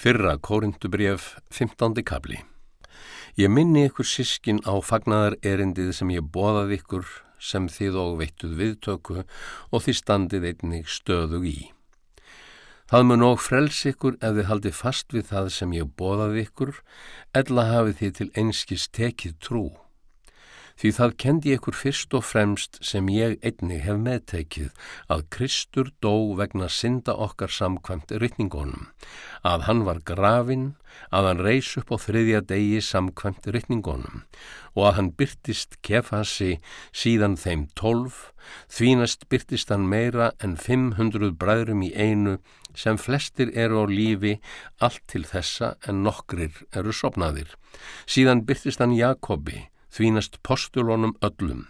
Fyrra Kórindubrjöf, 15. kabli. Ég minni ykkur sískin á fagnaðar erindið sem ég bóðað ykkur sem þið og veittuð viðtöku og þið standið einnig stöðug í. Það mun og frels ykkur ef þið haldið fast við það sem ég bóðað ykkur, ella hafið þið til einskis tekið trú. Því það kendi ykkur fyrst og fremst sem ég einnig hef meðtekið að Kristur dó vegna synda okkar samkvæmt rytningunum, að hann var grafin, að hann reys upp á þriðja degi samkvæmt rytningunum og að hann byrtist kefasi síðan þeim tólf, þvínast byrtist hann meira en 500 bræðrum í einu sem flestir eru á lífi allt til þessa en nokkrir eru sopnaðir. Síðan byrtist hann Jakobi, þvínast postulónum öllum,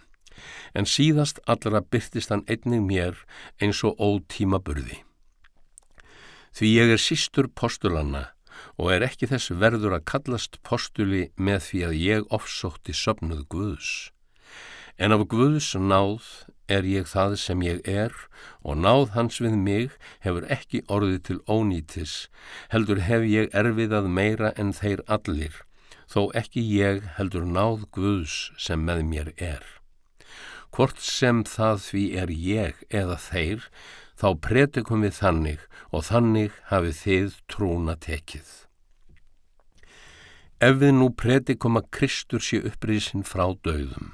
en síðast allra byrtist hann einnig mér eins og ótíma burði. Því ég er sístur postulanna og er ekki þess verður að kallast postuli með því að ég ofsótti söpnuð Guðs. En af Guðs náð er ég það sem ég er og náð hans við mig hefur ekki orðið til ónýtis, heldur hef ég erfiðað meira en þeir allir þó ekki ég heldur náð Guðs sem með mér er. Hvort sem það því er ég eða þeir, þá pretikum við þannig og þannig hafið þið trúna tekið. Ef við nú pretikum að Kristur sé uppriðsinn frá döðum,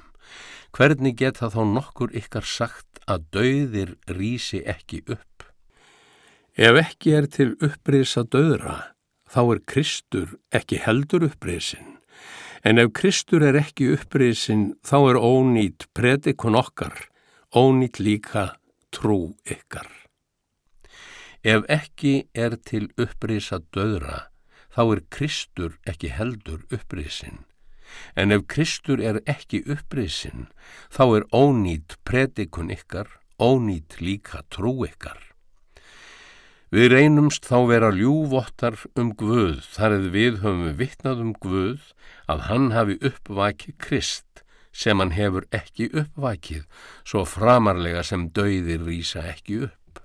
hvernig geta þá nokkur ykkar sagt að döðir rýsi ekki upp? Ef ekki er til uppriðs að döðra, þá er Kristur ekki heldur uppriðsinn. En ef Kristur er ekki uppriðsinn, þá er ónýtt predikun okkar, ónýtt líka trú ykkar. Ef ekki er til uppriðsa döðra, þá er Kristur ekki heldur uppriðsinn. En ef Kristur er ekki uppriðsinn, þá er ónýtt predikun ykkar, ónýtt líka trú ykkar. Við reynumst þá vera ljúvottar um Guð þar eða við höfum vittnað um Guð að hann hafi uppvakið Krist sem hann hefur ekki uppvakið svo framarlega sem dauðir rýsa ekki upp.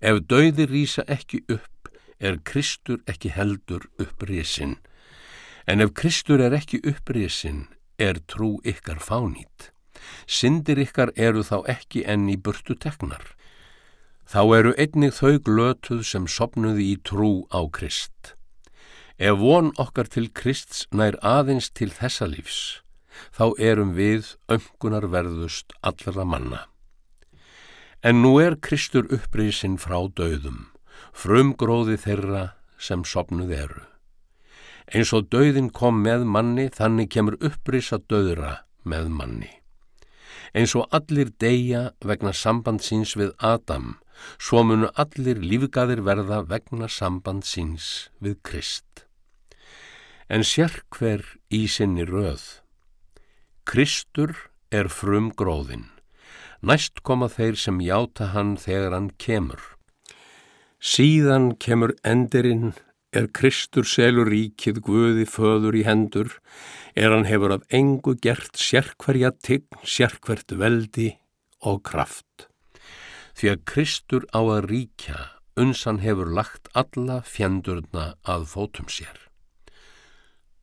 Ef dauðir rýsa ekki upp er Kristur ekki heldur upprisin en ef Kristur er ekki upprisin er trú ykkar fánít. Sindir ykkar eru þá ekki enn í burtu teknar Þá eru einnig þau glötuð sem sopnuði í trú á Krist. Ef von okkar til Krists nær aðeins til þessa lífs, þá erum við öngunar verðust allra manna. En nú er Kristur upprísinn frá döðum, frumgróði þeirra sem sopnuð eru. Eins og döðin kom með manni, þannig kemur upprýsa döðra með manni. Eins og allir deyja vegna sambandsins við Adam, svo munu allir lífgaðir verða vegna samband síns við Krist. En sér hver í sinni röð. Kristur er frum gróðin, næst koma þeir sem játa hann þegar hann kemur. Síðan kemur endirinn, er Kristur selur ríkið Guði föður í hendur, er hann hefur af engu gert sérkverja tign, sérkvert veldi og kraft því að Kristur á að ríkja unsan hefur lagt alla fjendurna að fótum sér.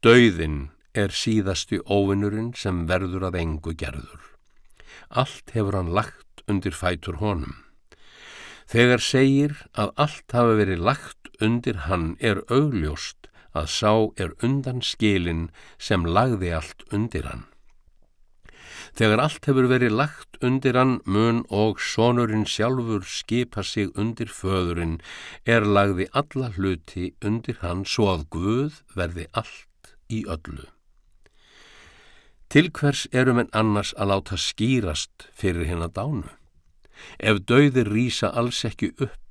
Dauðin er síðasti óvinnurinn sem verður að engu gerður. Allt hefur hann lagt undir fætur honum. Þegar segir að allt hafi verið lagt undir hann er augljóst að sá er undan skilin sem lagði allt undir hann. Þegar allt hefur verið lagt undir hann mun og sonurinn sjálfur skipa sig undir föðurinn er lagði alla hluti undir hann svo að Guð verði allt í öllu. Til hvers erum en annars að láta skýrast fyrir hinn að dánu? Ef dauðir rýsa alls ekki upp,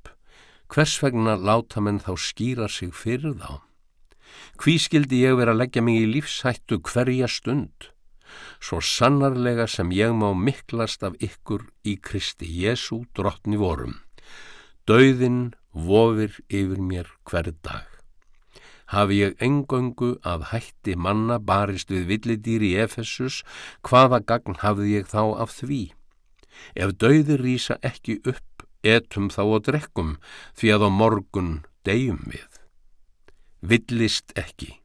hvers vegna láta menn þá skýra sig fyrir þá? Hví skildi ég vera að leggja mig í lífshættu hverja stund? svo sannarlega sem ég má miklast af ykkur í Kristi Jésu drottni vorum. Dauðin vofir yfir mér hver dag. Hafi ég engöngu af hætti manna barist við villidýr í Efesus, hvaða gagn hafði ég þá af því? Ef dauðir rýsa ekki upp, etum þá og drekkum, því að á morgun deyjum við. villist ekki.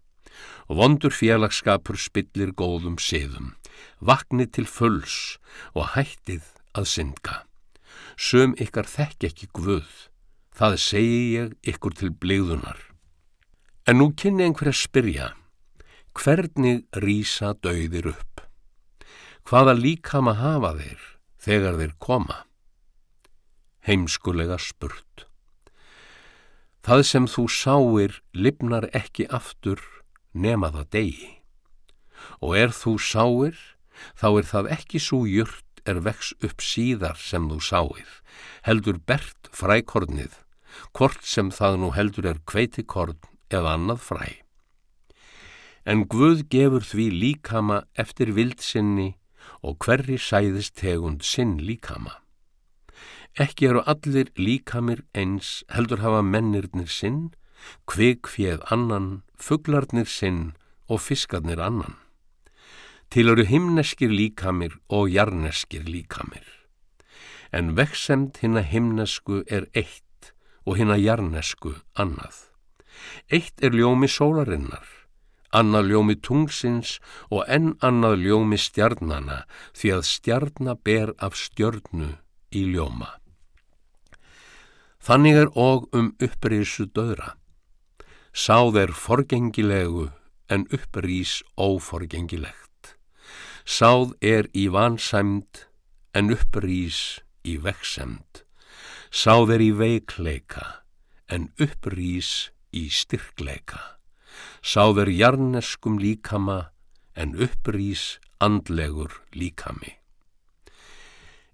Vondur félagskapur spillir góðum siðum, vakni til fulls og hættið að synga. Sum ykkar þekk ekki guð, það segi ég ykkur til bligðunar. En nú kynni einhver að spyrja, hvernig rýsa dauðir upp? Hvaða líkama hafa þeir þegar þeir koma? Heimskulega spurt. Það sem þú sáir lifnar ekki aftur nema það degi. Og er þú sáir, þá er það ekki svo jurt er vex upp síðar sem þú sáir, heldur bert frækornið, hvort sem það nú heldur er kveitikorn eða annað fræ. En Guð gefur því líkama eftir vildsinni og hverri sæðist tegund sinn líkama. Ekki eru allir líkamir eins heldur hafa mennirnir sinn, kvikfjöð annan, fugglarnir sinn og fiskarnir annan. Til eru himneskir líkamir og jarneskir líkamir. En veksemt hinn að himnesku er eitt og hinn að jarnesku annað. Eitt er ljómi sólarinnar, annað ljómi tungsins og enn annað ljómi stjarnana því að stjarna ber af stjörnu í ljóma. Þannig er og um upprisu döðra. Sáð er forgengilegu en upprís óforgengilegt. Sáð er í vansæmd en upprís í veksemd. Sáð er í veikleika en upprís í styrkleika. Sáð er jarneskum líkama en upprís andlegur líkami.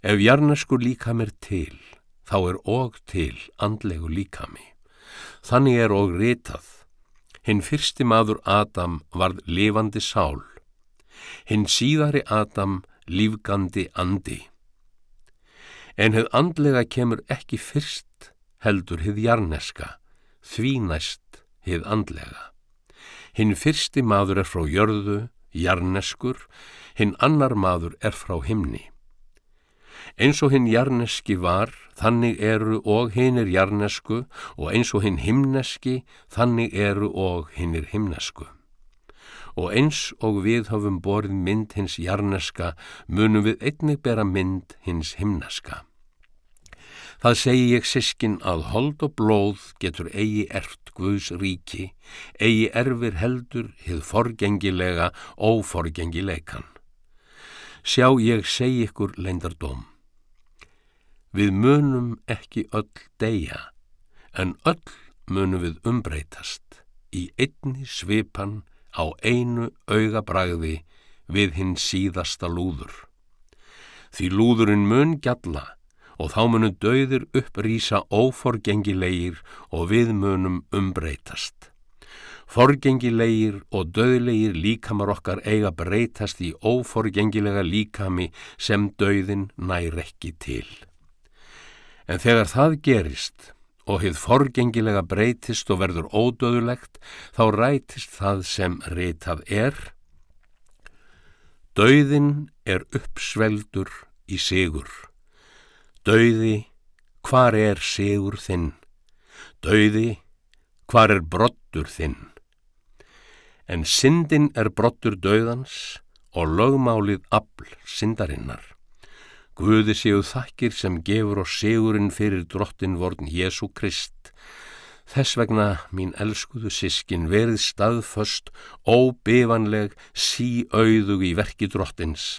Ef jarneskur líkam er til, þá er og til andlegu líkami. Þannig er og ritað. Hinn fyrsti maður Adam varð lifandi sál. Hinn síðari Adam lífgandi andi. En hefð andlega kemur ekki fyrst heldur hefð jarneska, því næst hefð andlega. Hinn fyrsti maður er frá jörðu, jarneskur, hinn annar maður er frá himni. Eins og hinn jarneski var, þannig eru og hinnir jarnesku og eins og hinn himneski, þannig eru og hinnir himnesku. Og eins og við höfum borið mynd hins jarneska, munum við einnig bera mynd hins himneska. Það segi ég sískin að hold og blóð getur eigi ert Guðs ríki, eigi erfir heldur hið forgengilega óforgengileikan. Sjá ég segi ykkur leindardóm. Við munum ekki öll deyja, en öll munum við umbreytast í einni svipan á einu augabræði við hinn síðasta lúður. Því lúðurinn mun gjalla og þá munum döðir upprýsa óforgengilegir og við munum umbreytast. Forgengilegir og döðlegir líkamar okkar eiga breytast í óforgengilega líkami sem döðin nær ekki til. En þegar það gerist og hið forgengilega breytist og verður ódöðulegt, þá rætist það sem reytað er. Döðin er uppsveldur í sigur. Dauði, hvar er sigur þinn? Dauði, hvar er brottur þinn? En syndin er brottur dauðans og lögmálið afl syndarinnar. Guði séu þakkir sem gefur og sigurinn fyrir drottin vorn Jésu Krist. Þess vegna, mín elskuðu sískin, verið staðföst, óbevanleg, síauðug í verki drottins.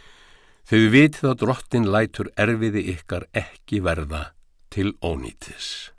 Þau vitið að drottin lætur erfiði ykkar ekki verða til ónýtis.